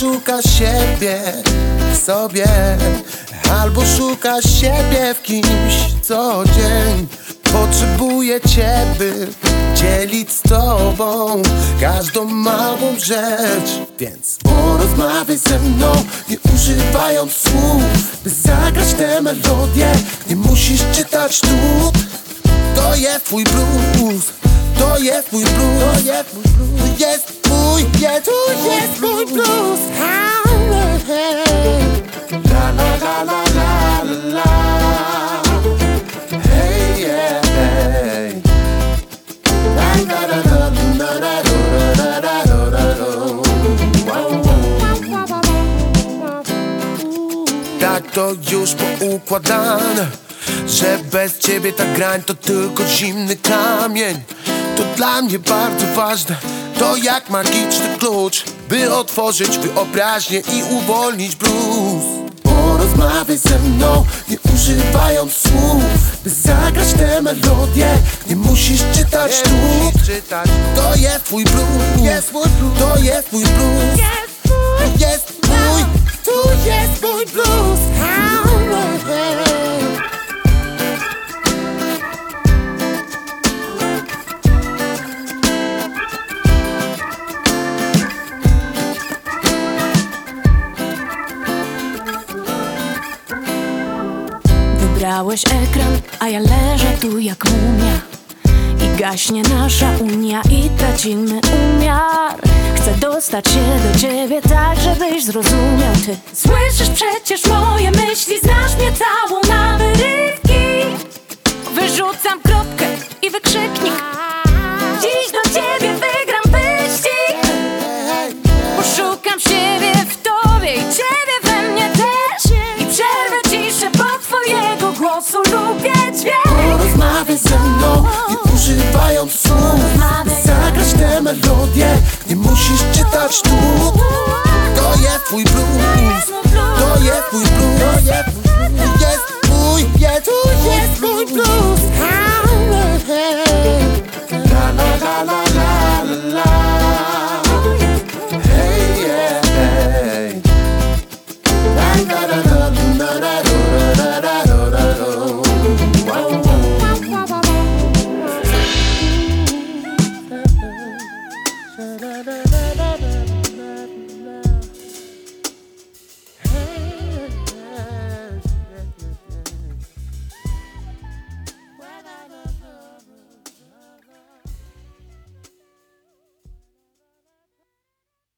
Szuka siebie w sobie Albo szuka siebie w kimś co dzień. Potrzebuję cię, by dzielić z tobą Każdą małą rzecz Więc porozmawiaj ze mną Nie używając słów By zagrać tę melodię. Nie musisz czytać nut To jest twój blues To jest mój blues To jest mój blues. To jest Twój wieczór jest mój blues La la la la la la La la la la la to już poukładane Że bez ciebie ta grań to tylko zimny kamień to dla mnie bardzo ważne To jak magiczny klucz By otworzyć wyobraźnię i uwolnić blues Porozmawiaj ze mną, nie używając słów By zagrać tę melodię. Nie musisz czytać nut To jest twój blues To jest mój blues Wybrałeś ekran, a ja leżę tu jak mumia. I gaśnie nasza unia i tracimy umiar. Chcę dostać się do ciebie tak, żebyś zrozumiał. Ty słyszysz przecież moje myśli, znasz mnie całą na wyrywki melodie Nie musisz czytać nut To jest twój blues To jest twój blues To jest twój blues jest twój, jest twój da, da, da.